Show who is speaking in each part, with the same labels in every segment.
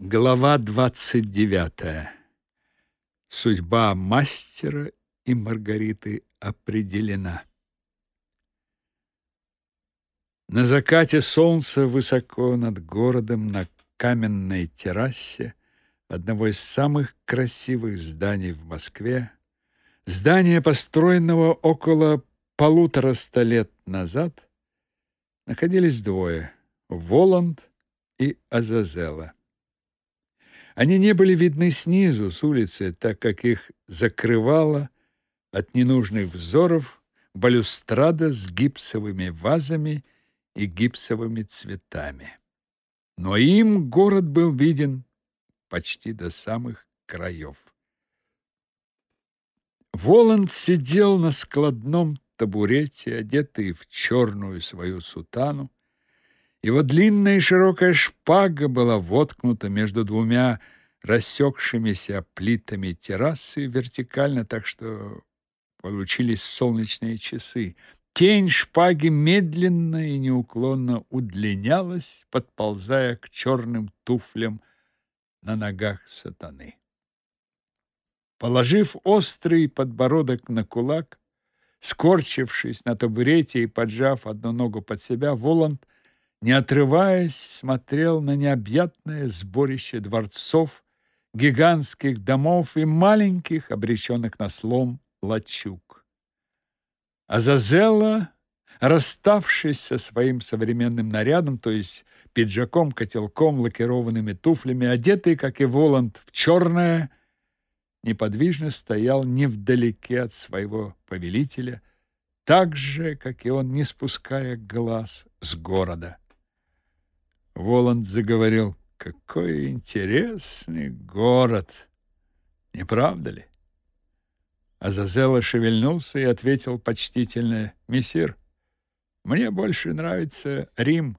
Speaker 1: Глава 29. Судьба мастера и Маргариты определена. На закате солнца высоко над городом на каменной террасе одного из самых красивых зданий в Москве, здания, построенного около полутораста лет назад, находились двое — Воланд и Азазела. Они не были видны снизу, с улицы, так как их закрывала от ненужных взоров балюстрада с гипсовыми вазами и гипсовыми цветами. Но им город был виден почти до самых краев. Воланд сидел на складном табурете, одетый в черную свою сутану, его длинная и широкая шпага была воткнута между двумя рассекшимися плитами террасы вертикально, так что получились солнечные часы. Тень шпаги медленно и неуклонно удлинялась, подползая к черным туфлям на ногах сатаны. Положив острый подбородок на кулак, скорчившись на табурете и поджав одну ногу под себя, Воланд – не отрываясь, смотрел на необъятное сборище дворцов, гигантских домов и маленьких, обреченных на слом, лачуг. Азазелла, расставшись со своим современным нарядом, то есть пиджаком, котелком, лакированными туфлями, одетый, как и Воланд, в черное, неподвижно стоял невдалеке от своего повелителя, так же, как и он, не спуская глаз с города. Воланд заговорил. Какой интересный город. Не правда ли? Азазела шевельнулся и ответил почтительно: "Мессир, мне больше нравится Рим".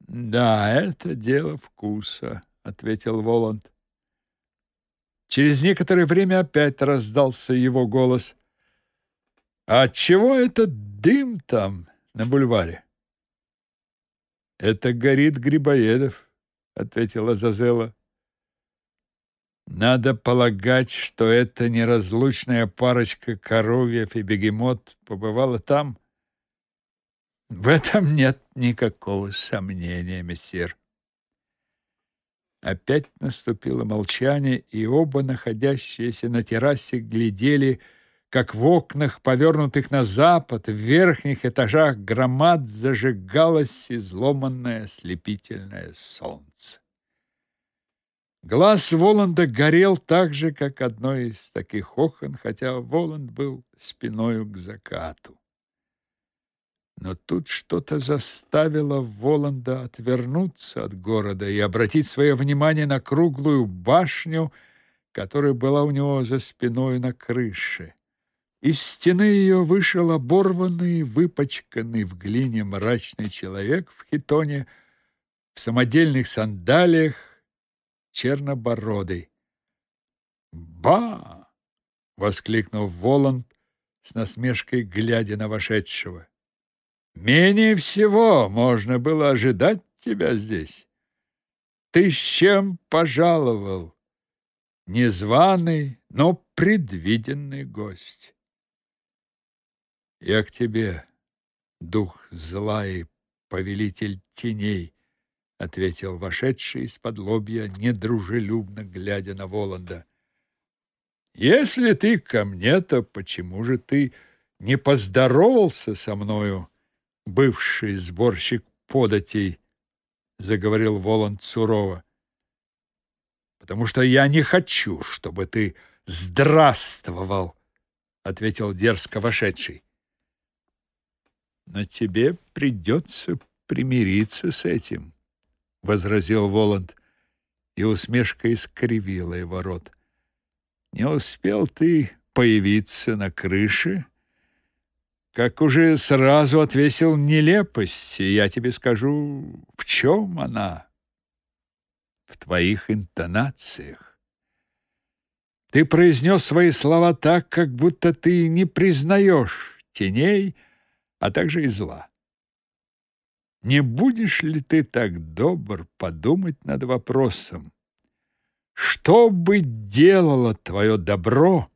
Speaker 1: "Да, это дело вкуса", ответил Воланд. Через некоторое время опять раздался его голос. "А чего этот дым там на бульваре?" Это горит Грибоедов, ответила Зазела. Надо полагать, что эта неразлучная парочка коровьев и бегемот побывала там. В этом нет никакого сомнения, мессир. Опять наступило молчание, и оба, находящиеся на террасе, глядели как в окнах, повернутых на запад, в верхних этажах громад зажигалось изломанное ослепительное солнце. Глаз Воланда горел так же, как одно из таких окон, хотя Воланд был спиною к закату. Но тут что-то заставило Воланда отвернуться от города и обратить свое внимание на круглую башню, которая была у него за спиной на крыше. Из стены ее вышел оборванный, выпачканный в глине мрачный человек в хитоне, в самодельных сандалиях, чернобородый. «Ба!» — воскликнул Воланд с насмешкой, глядя на вошедшего. «Менее всего можно было ожидать тебя здесь. Ты с чем пожаловал? Незваный, но предвиденный гость». Я к тебе, дух зла и повелитель теней, ответил вошедший из-под лобья, недружелюбно глядя на Воланда. Если ты ко мне, то почему же ты не поздоровался со мною, бывший сборщик податей, заговорил Воланд сурово. Потому что я не хочу, чтобы ты здравствовал, ответил дерзко вошедший. Но тебе придется примириться с этим, возразил Воланд, и усмешка искривила его рот. Не успел ты появиться на крыше, как уже сразу отвесил нелепость, и я тебе скажу, в чем она? В твоих интонациях. Ты произнес свои слова так, как будто ты не признаешь теней, а также и зла. не будешь ли ты так добр подумать над вопросом, что бы делало твое добро,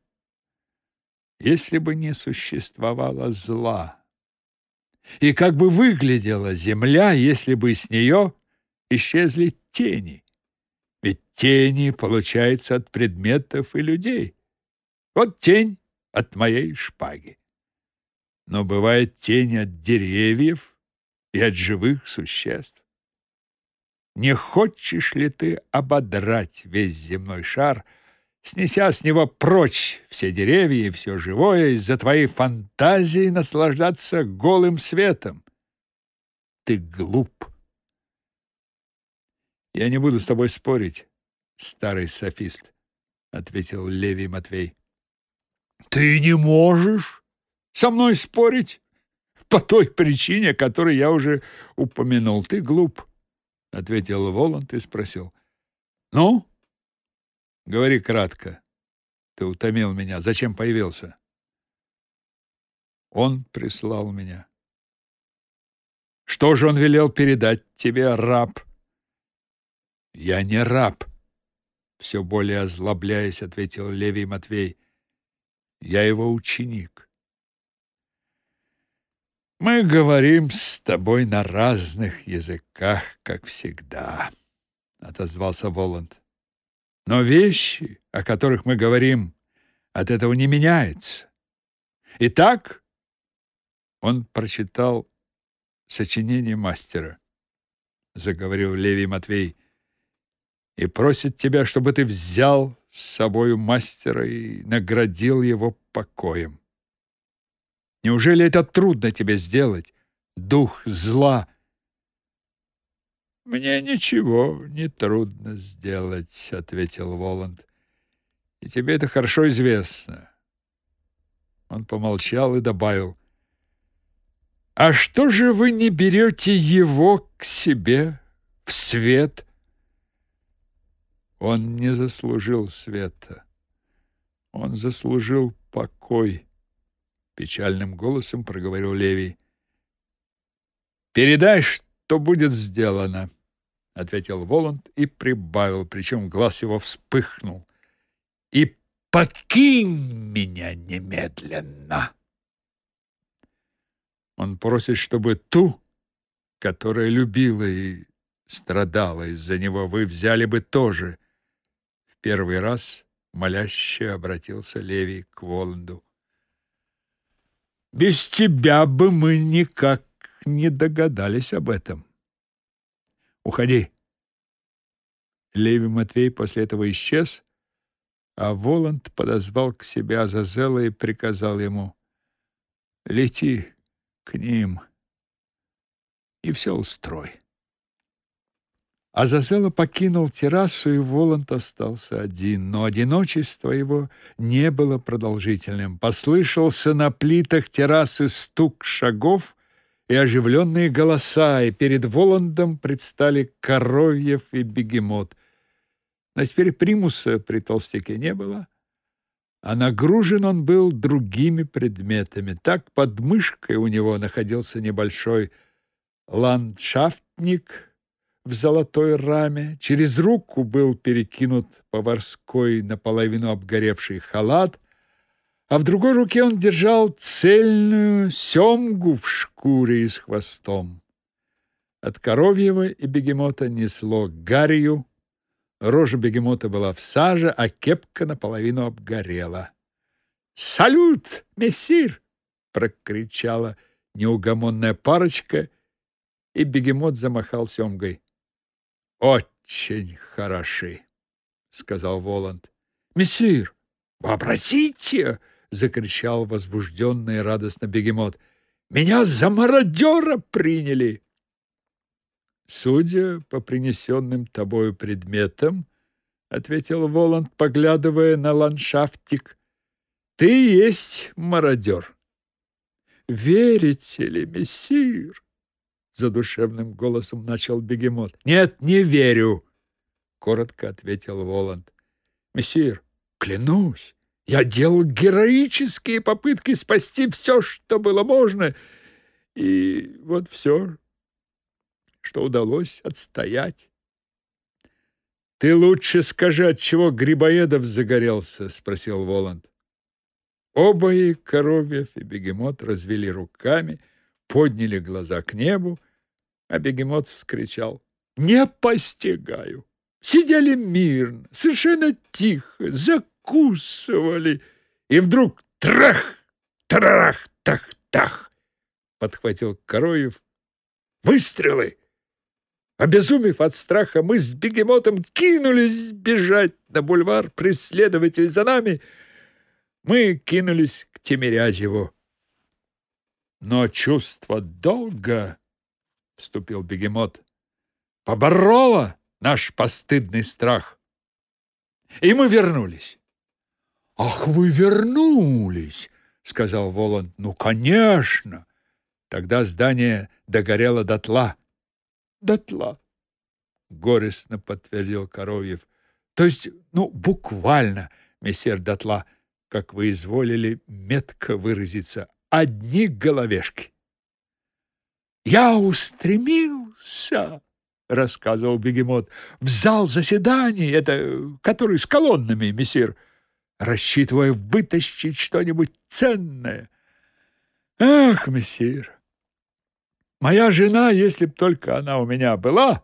Speaker 1: если бы не существовало зла? И как бы выглядела земля, если бы с нее исчезли тени? Ведь тени получаются от предметов и людей. Вот тень от моей шпаги. Но бывает тень от деревьев и от живых существ. Не хочешь ли ты ободрать весь земной шар, снеся с него прочь все деревья и все живое, из-за твоей фантазии наслаждаться голым светом? Ты глуп. Я не буду с тобой спорить, старый софист, ответил Левий Матвей. Ты не можешь со мной спорить по той причине, которую я уже упомянул. Ты глуп, ответил Воланд и спросил: "Ну, говори кратко. Ты утомил меня. Зачем появился?" Он прислал меня. Что же он велел передать тебе, раб? Я не раб, все более озлобляясь, ответил Левий Матвей. Я его ученик. Мы говорим с тобой на разных языках, как всегда, отозвался Воланд. Но вещи, о которых мы говорим, от этого не меняются. Итак, он прочитал сочинение мастера, заговорил Левий Матвей, и просит тебя, чтобы ты взял с собою мастера и наградил его покоем. Неужели это трудно тебе сделать, дух зла? Мне ничего не трудно сделать, ответил Воланд. И тебе это хорошо известно. Он помолчал и добавил: А что же вы не берете его к себе в свет? Он не заслужил света. Он заслужил покой, печальным голосом проговорил Левий. Передай, что будет сделано, ответил Воланд и прибавил, причем глаз его вспыхнул. И покинь меня немедленно. Он просит, чтобы ту, которая любила и страдала из-за него, вы взяли бы тоже первый раз моляще обратился Левий к Воланду. Без тебя бы мы никак не догадались об этом. Уходи. Левий Матвей после этого исчез, а Воланд подозвал к себе Азазела и приказал ему: "Лети к ним и все устрой". Азазела покинул террасу, и Воланд остался один, но одиночество его не было продолжительным. Послышался на плитах террасы стук шагов и оживленные голоса, и перед Воландом предстали Коровьев и Бегемот. Но теперь примуса при толстяке не было, а нагружен он был другими предметами. Так под мышкой у него находился небольшой ландшафтник — в золотой раме, через руку был перекинут поварской наполовину обгоревший халат, а в другой руке он держал цельную семгу в шкуре и с хвостом. От коровьего и бегемота несло гарью, рожа бегемота была в саже, а кепка наполовину обгорела. «Салют, мессир!» — прокричала неугомонная парочка, и бегемот замахал семгой. Очень хороши, сказал Воланд. Мессир, вообразите, закричал возбужденный радостно бегемот. Меня за мародера приняли. Судя по принесенным тобою предметам, ответил Воланд, поглядывая на ландшафтик, ты есть мародер. Верите ли, мессир? Задушевным голосом начал бегемот. Нет, не верю, коротко ответил Воланд. Мессир, клянусь, я делал героические попытки спасти все, что было можно, и вот все, что удалось отстоять. Ты лучше скажи, от чего Грибоедов загорелся, спросил Воланд. Оба и Коровьев, и Бегемот развели руками, подняли глаза к небу, а Бегемот вскричал: "Не постигаю. Сидели мирно, совершенно тихо, закусывали, и вдруг трах, трах, тах, тах!" подхватил Коровьев. "Выстрелы!" Обезумев от страха, мы с бегемотом кинулись бежать на бульвар. Преследователь за нами. Мы кинулись к Тимирязеву. Но чувство долга, — вступил бегемот, — побороло наш постыдный страх. И мы вернулись. — Ах, вы вернулись! — сказал Воланд. — Ну, конечно! Тогда здание догорело дотла дотла. Горестно подтвердил Коровьев. То есть, ну, буквально, месье дотла, как вы изволили метко выразиться, одни головешки. Я устремился, рассказывал бегемот, в зал заседаний, это который с колоннами, мессир, рассчитывая вытащить что-нибудь ценное. Ах, мессир, Моя жена, если б только она у меня была,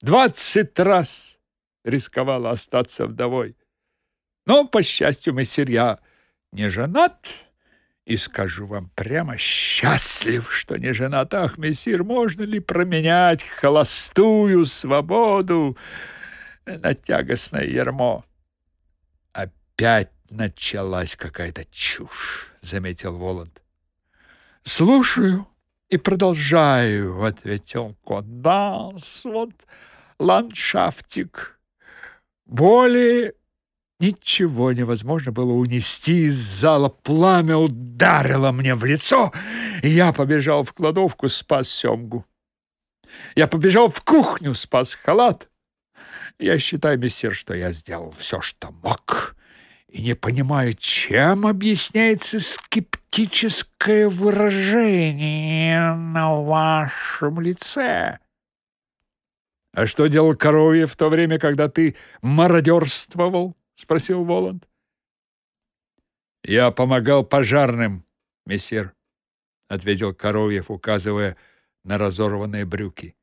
Speaker 1: двадцать раз рисковала остаться вдовой. Но, по счастью, мессир, я не женат, и скажу вам прямо, счастлив, что не женат. Ах, мессир, можно ли променять холостую свободу на тягостное ермо? Опять началась какая-то чушь, заметил Воланд. Слушаю, и продолжаю, ответил кот. Да, вот ландшафтик. Более ничего невозможно было унести из зала. Пламя ударило мне в лицо, и я побежал в кладовку, спас семгу. Я побежал в кухню, спас халат. Я считаю, мессир, что я сделал все, что мог и не понимаю, чем объясняется скептическое выражение на вашем лице. А что делал Коровьев в то время, когда ты мародерствовал? Спросил Воланд. Я помогал пожарным, мессир, ответил Коровьев, указывая на разорванные брюки.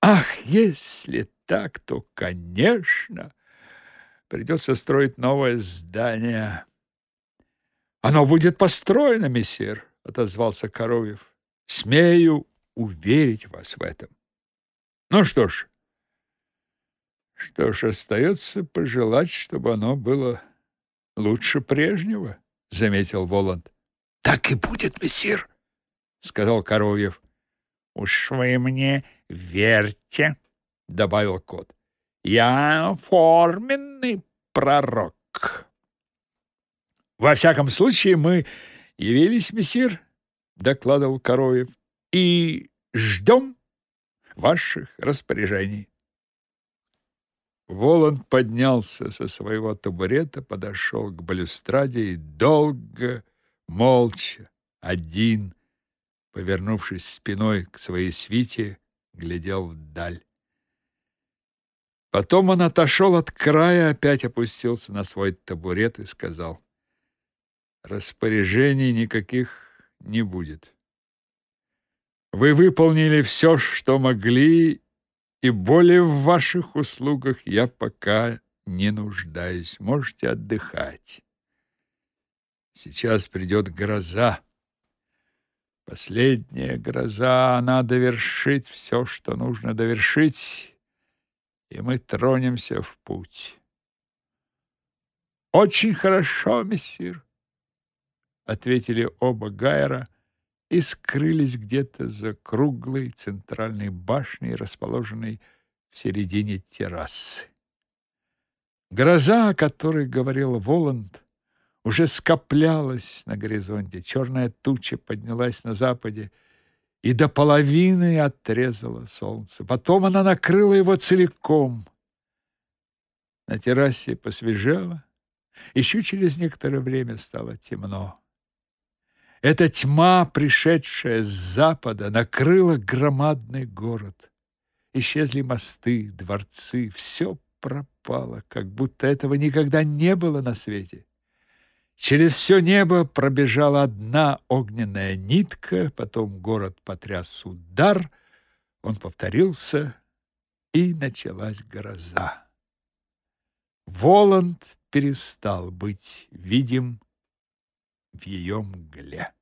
Speaker 1: Ах, если так, то, конечно, Придется строить новое здание. Оно будет построено, мессир, отозвался Коровьев. Смею уверить вас в этом. Ну что ж, что ж, остается пожелать, чтобы оно было лучше прежнего, заметил Воланд. Так и будет, мессир, сказал Коровьев. Уж вы мне верьте, добавил кот. Я форменный пророк. Во всяком случае, мы явились, мессир, докладывал Коровьев, и ждем ваших распоряжений. Воланд поднялся со своего табурета, подошел к балюстраде и долго, молча, один, повернувшись спиной к своей свите, глядел вдаль. Потом он отошел от края, опять опустился на свой табурет и сказал: "Распоряжений никаких не будет. Вы выполнили все, что могли, и более в ваших услугах я пока не нуждаюсь. Можете отдыхать. Сейчас придет гроза. Последняя гроза, она довершит все, что нужно довершить." и мы тронемся в путь. Очень хорошо, мессир, ответили оба Гайера и скрылись где-то за круглой центральной башней, расположенной в середине террасы. Гроза, о которой говорил Воланд, уже скоплялась на горизонте. Черная туча поднялась на западе, и до половины отрезала солнце. Потом она накрыла его целиком. На террасе посвежело, еще через некоторое время стало темно. Эта тьма, пришедшая с запада, накрыла громадный город. Исчезли мосты, дворцы, все пропало, как будто этого никогда не было на свете. Через все небо пробежала одна огненная нитка, потом город потряс удар, он повторился, и началась гроза. Воланд перестал быть видим в ее мгле.